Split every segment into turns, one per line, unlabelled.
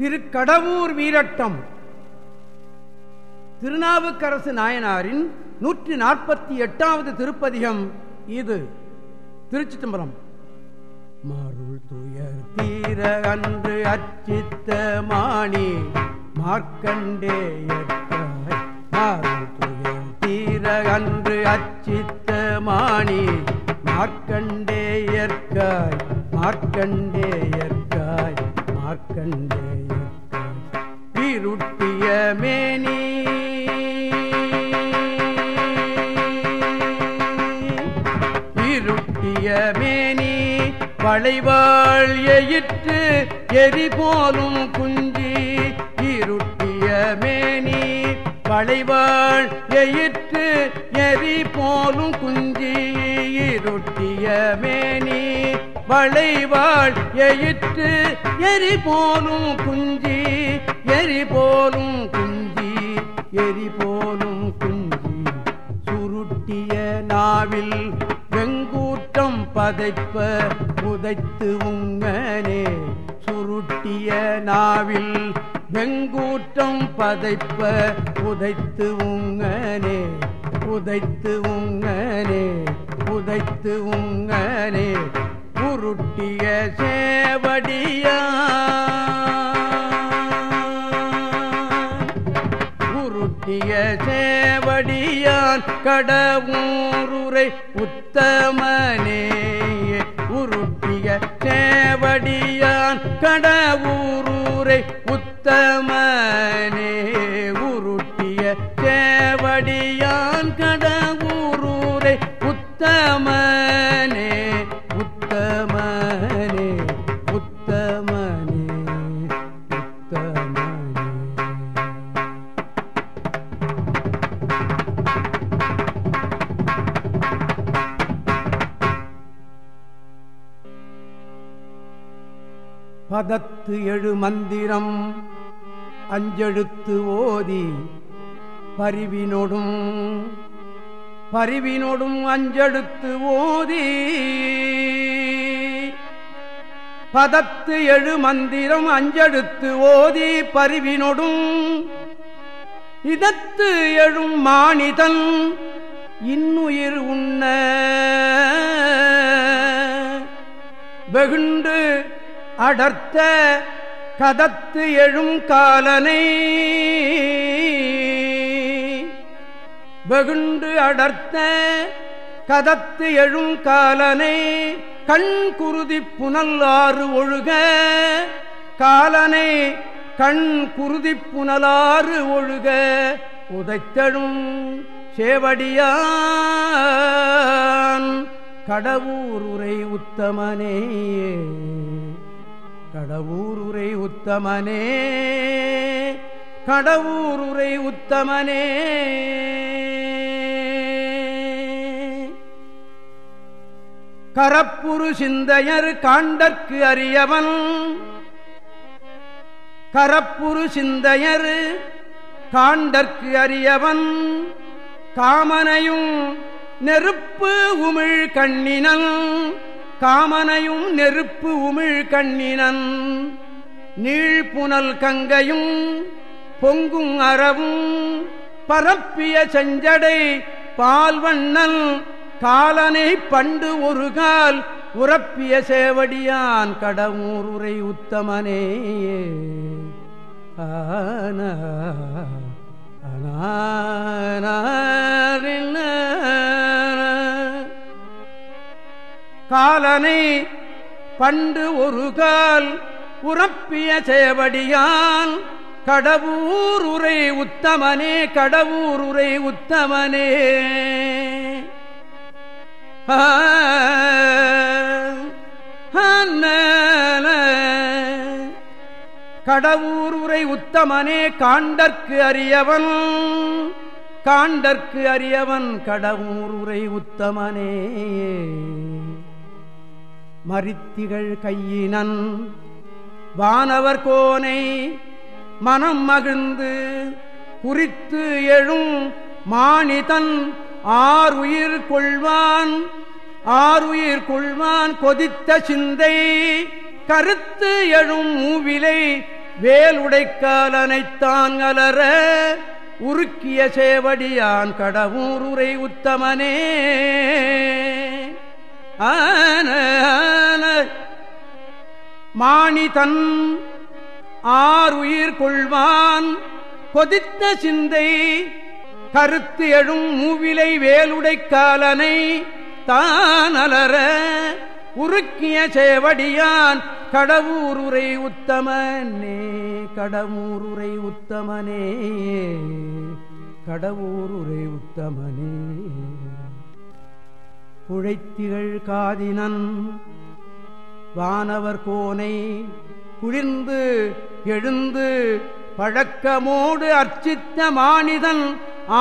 திருக்கடவூர் வீரட்டம். திருநாவுக்கரசு நாயனாரின் நூற்றி நாற்பத்தி எட்டாவது திருப்பதிகம் இது. திருச்சி தம்பரம் மருள் துயர் தீர அன்று அச்சித்த மாணி மார்க்கண்டேயற்காய் மருள் துயர் தீர அன்று அச்சித்த மாணி மார்க்கண்டேயற்காய் மார்க்கண்டேயற்காய் மார்க்கண்டேயற்காய் மேனி இருட்டிய மேனி வளைவாள் எயிற்று எரி போலும் குஞ்சி. இருட்டிய மேனி வளைவாள் எயிற்று எரி போலும் குஞ்சி. இருட்டிய மேனி வளைவாள் எயிற்று எரி போலும் குஞ்சி. எரி போலும் குஞ்சி எரி போலும் குஞ்சி. சுருட்டிய நாவில் வெங்கூட்டம் பதைப்ப புதைத்து உங்கனே சுருட்டிய நாவில் வெங்கூட்டம் பதைப்ப புதைத்து உங்கனே புதைத்து உங்கனே புதைத்து உங்கனே உருட்டிய சேவடியா ஆய சேவடியான் கடவுரை உத்தமனே உருட்டிய சேவடியான் கடவுருரை உத்தமனே. உருட்டிய சேவடியான் கடவுருரை உத்தம பதத்து எழு மந்திரம் அஞ்செழுத்து ஓதி பரிவினொடும் பரிவினொடும் அஞ்செழுத்து ஓதி பதத்து எழு மந்திரம் அஞ்செழுத்து ஓதி பரிவினொடும் இதத்து எழும் மானிதன் இன்னுயிர் உண்ண வெகுண்டு அடர்த்த கதத்து எழும் காலனை. வெகுண்டு அடர்த்த கதத்து எழும் காலனை. கண் குருதி புனல் ஆறு ஒழுக காலனை. கண் குருதி புனலாறு ஒழுக உதைத்தழும் சேவடியான். கடவுர் உரை உத்தமனே கடவுருரை உத்தமனே கடவுருரை உத்தமனே. கரப்புரு சிந்தையர் காண்டற்கு அறியவன் கரப்புரு சிந்தையர் காண்டற்கு அறியவன் காமனையும் நெருப்பு உமிழ் கண்ணினன் காமனையும் நெருப்பு உமிழ் கண்ணினன் நீழ்புனல் கங்கையும் பொங்கும் அறவும் பரப்பிய செஞ்சடை பால்வண்ணன் காலனை பண்டு ஒரு கால் உறப்பிய சேவடியான் கடவுருரை உத்தமனே ஆன காலனை பண்டு ஒரு கால் உறப்பிய சேவடியான். உரை உத்தமனே கடவுர் உரை உத்தமனே. கடவுர் உரை உத்தமனே காண்டற்கு அறியவன் காண்டற்கு அறியவன் கடவுர் உரை உத்தமனே. மறித்திகள் கையினன். வானவர் கோனை மனம் மகிழ்ந்து குறித்து எழும் மானிதன் ஆறுயிர் கொள்வான். ஆறுயிர் கொள்வான் கொதித்த சிந்தை கருத்து எழும் மூவிலை வேலுடைக்காலனைத்தான் அலர உருக்கிய சேவடியான் கடவுருரை உத்தமனே. ஆன மாணி தன் ஆறுயிர் கொள்வான். கொதித்த சிந்தை கருத்து எழும் மூவிலை வேலுடைக்காலனை தான் அலர உருக்கிய சேவடியான் கடவுருரை உத்தமனே கடவுருரை உத்தமனே கடவுருரை உத்தமனே. குழைத்திகள் காதினன். வானவர் கோனை குளிர்ந்து எழுந்து பழக்கமோடு அர்ச்சித்த மானிதன்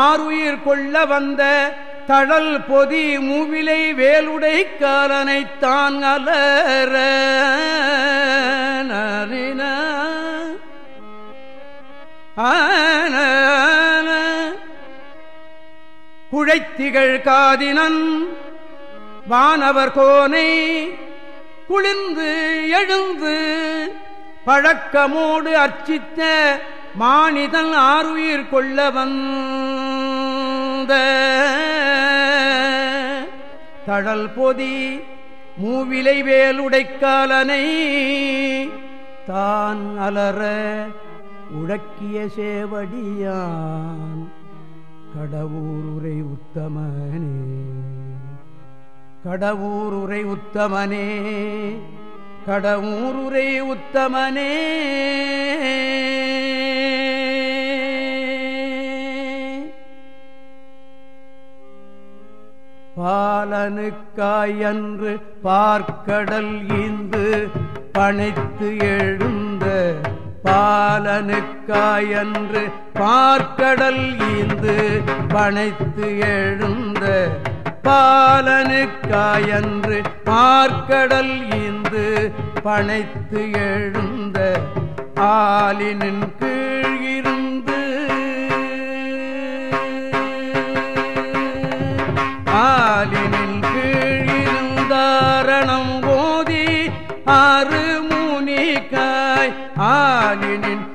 ஆறுயிர் கொள்ள வந்த தழல் பொதி மூவிலை வேலுடை காலனைத்தான் அலர குழைத்திகள் காதினன் வானவர் கோனை குளிர்ந்து எழுந்து பழக்கமோடு அர்ச்சித்த மானிதன் ஆறுயிர் கொள்ள வந்த தழல் பொதி மூவிலை வேலுடைக்காலனை தான் அலற உடக்கிய சேவடியான் கடவுருரை உத்தமனே. கடவுருரை உத்தமனே கடவுருரை உத்தமனே. பாலனுக்காயன்று பார்க்கடல் ஈந்து பனைத்து எழுந்த பாலனுக்காயன்று பார்க்கடல் ஈந்து பனைத்து எழுந்த பாலனுக்காயன்று பார்க்கடல் ஈந்து பனைத்து எழுந்த ஆலினின் கீழ் இருந்து. ஆலினின் கீழ் இருந்தாரணம் போதி ஆறு முனிக்காய் ஆலினின்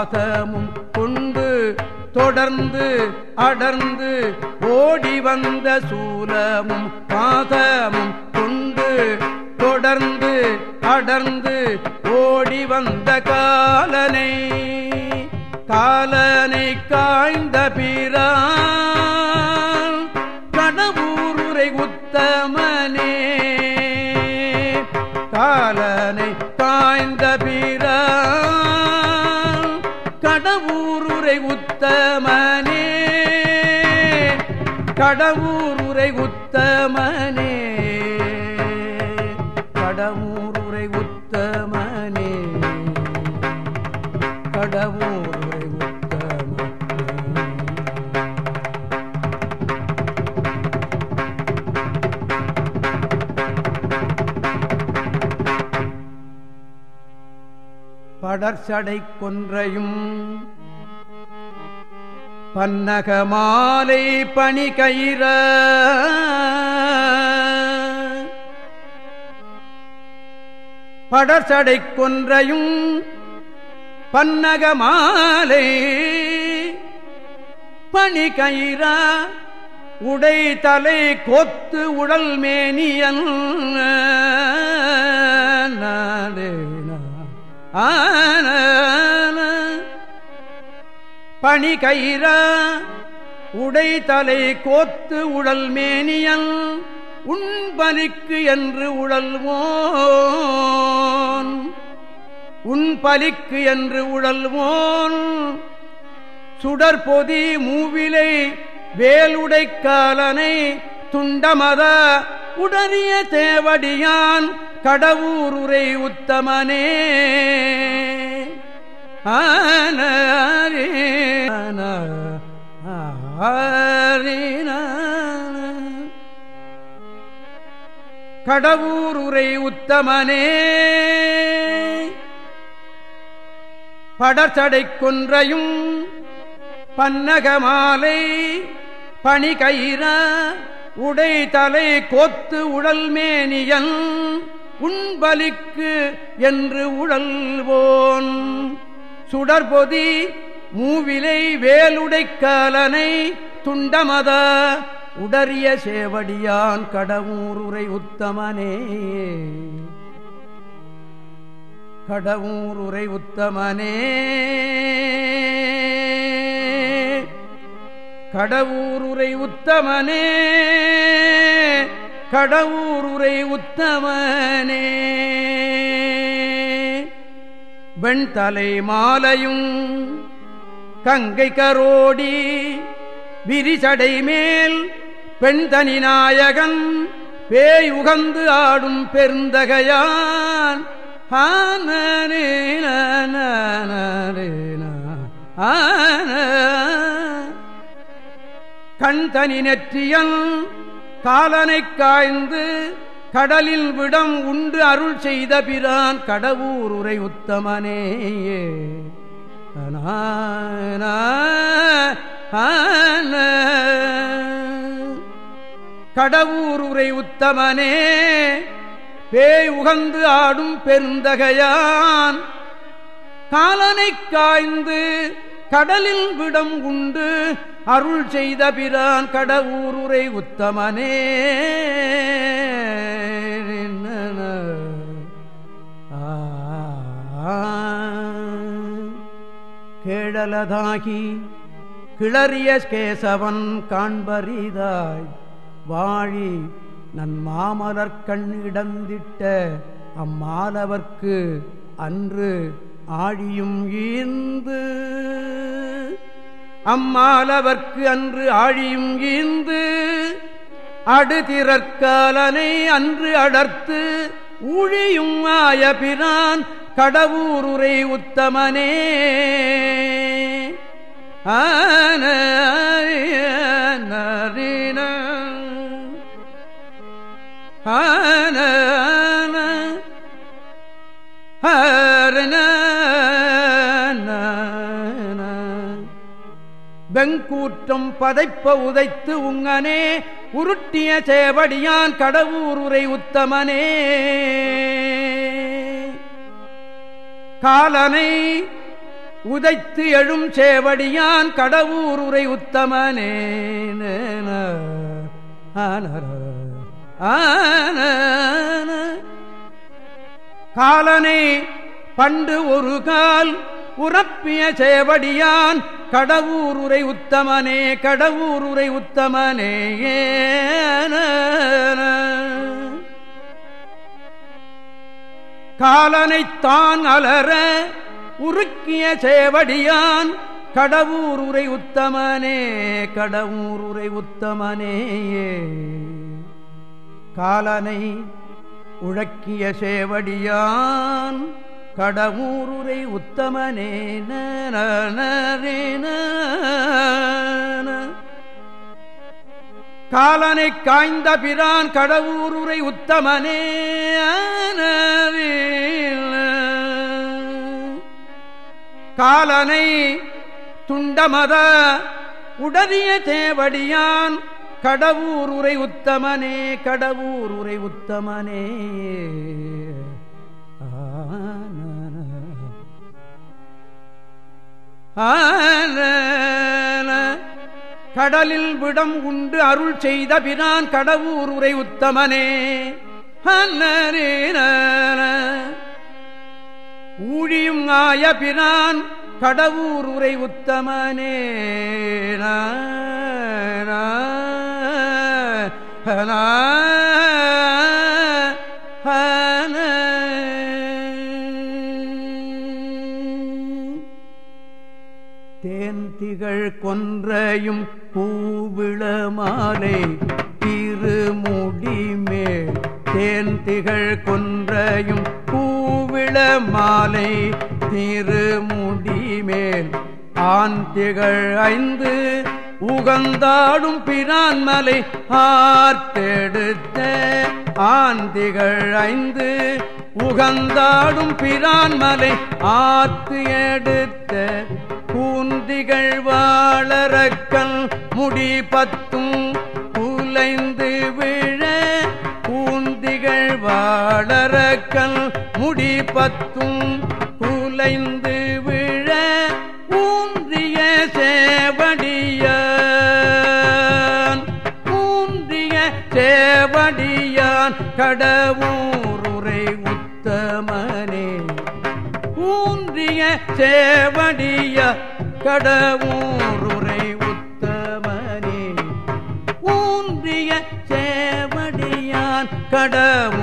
சூலமும் பாதமும் கொண்டு தொடர்ந்து அடர்ந்து ஓடி வந்த சூலமும் பாதமும் கொண்டு தொடர்ந்து அடர்ந்து ஓடி வந்த காலனை காலனை காய்ந்த பிறான் படர்சடை கொன்றையும். பன்னக மாலை பணி கயிற. படர்சடை கொன்றையும் பன்னக மாலை பணி கயிற. உடை தலை கொத்து உடல் மேனியன். ஆன பணி கயிற உடை தலை கோத்து உடல் மேனியல் உண்பலிக்கு என்று உழல்வோன் உண்பலிக்கு என்று உழல்வோன் சுடற்பொதி மூவிலை வேலுடை காலனை துண்டமத உடறிய தேவடியான் கடவுருரை உத்தமனே. ஆன கடவுருரை உத்தமனே. படச்சடை கொன்றையும் பன்னகமாலை பணி கயிற உடை தலை கோத்து உடல் மேனியன் உண்பலிக்கு என்று உழல்வோன். சுடற்பொதி மூவிலை வேலுடை கலனை துண்டமத உடறிய சேவடியான் கடவுருரை உத்தமனே. கடவுருரை உத்தமனே. கடவுருரை உத்தமனே. கடவுர் உரை உத்தமனே. வெண்தலை மாலையும் கங்கை கரோடி விரிசடை மேல் பெண்தனி நாயகன் பேய் உகந்து ஆடும் பெருந்தகையான். கண் தனி நெற்றியன் காலனை காய்ந்து கடலில் விடம் உண்டு அருள் செய்த பிரான் கடவுர் உரை உத்தமனே கடவுர் உரை உத்தமனே. பேய் உகந்து ஆடும் பெருந்தகையான். காலனை காய்ந்து கடலில் விடம் உண்டு அருள் செய்த பிரான் கடவுருரை உத்தமனே. கேடலதாகி கிளறிய கேசவன் காண்பரிதாய். வாழி நன் மாமலர் கண்ணிடந்திட்ட அம்மாலவர்க்கு அன்று ஆழியும் ஈந்து. அம்மாலவர்க்கு அன்று ஆழியும் ஈந்து. அடுதிறற்காலனை அன்று அடர்த்து ஊழியும் ஆயபிரான் கடவுருரை உத்தமனே. ஆன ஆன வெங்கூற்றம் பதைப்ப உதைத்து உங்கனே உருட்டிய சேவடியான் கடவுர் உரை உத்தமனே. காலனை உதைத்து எழும் சேவடியான் கடவுருரை உத்தமனே. காலனை பண்டு ஒரு கால் உறப்பிய சேவடியான் கடவுருரை உத்தமனே கடவுருரை உத்தமனே. காலனைத்தான் அலற உருக்கிய சேவடியான் கடவுர் உரை உத்தமனே கடவுர் உரை உத்தமனேயே. காலனை உழக்கிய சேவடியான் கடவுருரை உத்தமனேன காலனை காய்ந்த பிரான் கடவுருரை உத்தமனே காலனை துண்டமத உடறிய தேவடியான் கடவுர் உரை உத்தமனே. கடவுர் உரை உத்தமனே கடலில் விடம் உண்டு அருள் செய்த பிரான் கடவுர் உரை உத்தமனே ஊழியும் ஆய கடவுர் உரை உத்தமனே. தேந்திகள் கொன்றையும் பூவிள மாலை திருமுடிமேல் தேந்திகள் கொன்றையும் பூவிள மாலை திருமுடிமேல் ஆந்திகள் ஐந்து உகந்தாடும் பிரான் மலை ஆர்த்தெடுத்த ஆந்திகள் ஐந்து உகந்தாடும் பிரான் மலை ஆத்து எடுத்த பூந்திகள் வாழறக்கல் முடி பத்தும் முடி குலைந்து விழ ஊன்றிய சேவடியான். ஊன்றிய சேவடியான் கடவுருரை உத்தமனே. ஊன்றிய சேவடிய கடவுருரை உத்தமனே. ஊன்றிய சேவடியான் கடவு